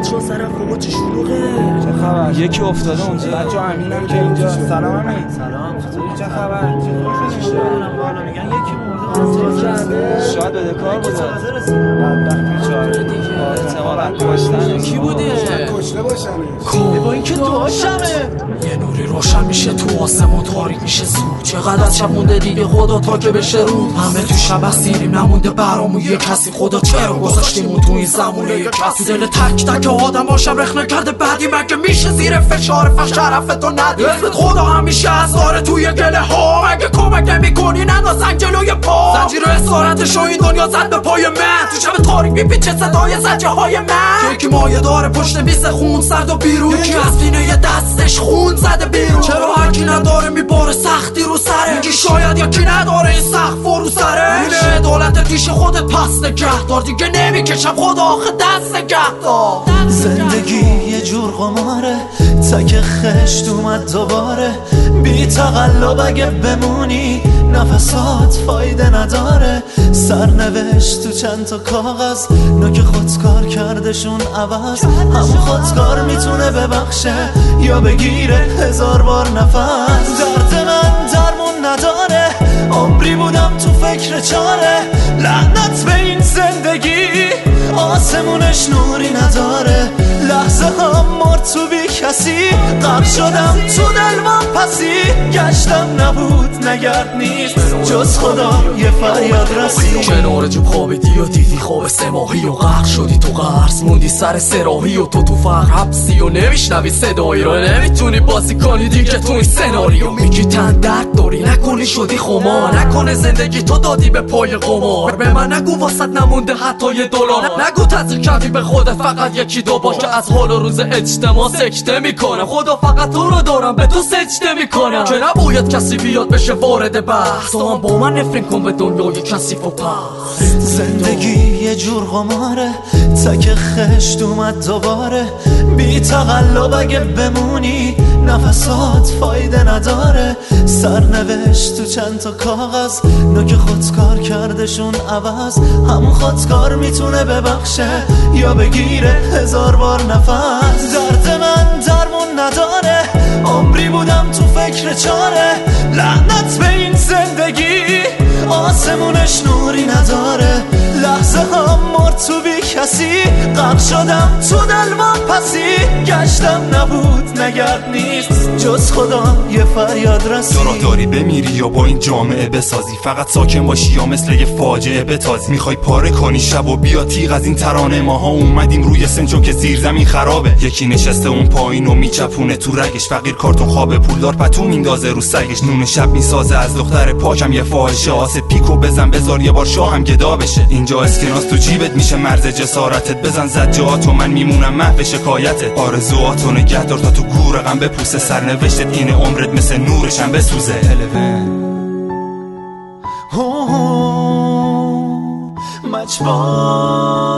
بچه ها سر خوبا چه شلوغه؟ چه خبر؟ یکی افتاده اونجا. بچه امینم که اینجا. سلام امین سلام چه خبر؟ چه بالا میگن یکی مرده شاید بده کار بوده. بدبخت بیچاره احتمالاً کشتن کی بوده؟ کشته باشنش. با اینکه داشمه نوری روشن میشه تو آسمون تاریک میشه زود. چقدر از شب مونده دیگه خدا تا که بشه رو. همه تو شب اسیریم نمونده برامون یه کسی. خدا چرا گذاشتیمون تو این زمونه؟ یه کسی. دل تک تک آدم باشم رخ نکرده بعدی مگه میشه زیر فشار فش تو ندی؟ خدا همیشه از داره توی گله ها. مگه کمک نمی‌کنی؟ ندازن جلوی پا. زنجیر اسارتش و این دنیا زد به پای من. تو شب تاریک میپیچه صدای زجه های من. یکی مایه داره پشت میز خون سرد و بیرون. یکی از سینه دستش خون زده بیرون. چرا هرکی نداره میباره سختی رو سره؟ میگی شاید یکی نداره این سخت فرو سره؟ اینه دولت پیش خودت پس نگه دار دیگه نمی‌کشم. خدا آخه دست نگه دار زندگی یه جور قماره. تک خشت اومد دوباره. بی تقلب اگه بمونی نفسات فایده نداره. سرنوشت تو چند تا کاغذ. نوک خودکار کردشون عوض. هم خودکار می‌تونه ببخشه یا بگیره هزار بار نفس. درد من درمون نداره. عمری بودم تو فکر چاره. لعنت به این زندگی. آسمونش نوری نداره. لحظه هم مرد تو کسی. غرق شدم تو دلوان پسی گشتم نبود نگرد نیست. جز خدا یه فریاد رسی کنار جو خوابیدی و دیدی؟ خواب سه ماهی و غرق شدی تو قرص موندی سر سراحی و تو تو فقر حبسی و نمیشنوی صدایی رو. نمی‌تونی بازی کنی دیگه تو این سناریو. میگی تن درد داری. نکنی شدی خما نکنه زندگی تو دادی به پای قمار. به من نگو واسط نمونده حتی یه دلار. نگو تزریق کردی به خودت فقط یکی دو بار که از حال و روز اجتماع سکته می‌کنم. خدا فقط تو رو دارم. به تو سجده می‌کنم. که نباید کسی بیاد بشه وارد بحث. تو هم با من نفرین کن به دنیای کثیف و پس زندگی یه جور قماره. تک خشت اومد دوباره. بی تقلب اگه بمونی نفسات فایده نداره. سرنوشت تو چند تا کاغذ. نوک خودکار کردشون عوض. همون خودکار می‌تونه ببخشه یا بگیره هزار بار نفس. درد من درمون نداره. عمری بودم تو فکر چاره. لعنت به این زندگی. آسمونش نوری کسی غرق شدم تو دلوان پسی. گشتم نبود نگرد نیست. جز خدا یه فریاد رسی. راه داری بمیری یا با این جامعه بسازی. فقط ساکن باشی یا مثل یه فاجعه بتازی. می‌خوای پاره کنی شب و بیا تیغ از این ترانه ماها. اومدیم روی سن چون که زیر زمین خرابه. یکی نشسته اون پایین و میچپونه تو رگش. فقیر کارتون خواب پولدار پتو میندازه رو سگش. نون شب می‌سازه از دختر پاکم. یه فاحشه آسه پیکو بزن بذار یه بار شاهم گدا بشه. اینجا اسکناس تو جیبت میشه. مرز جسارتت بزن زجات و من میمونم محو شکایتت. آرزواتو نگه دار تا تو گور غم بپوسه. سرنوشتت اینه عمرت مثل نورشم بسوزه. مچبان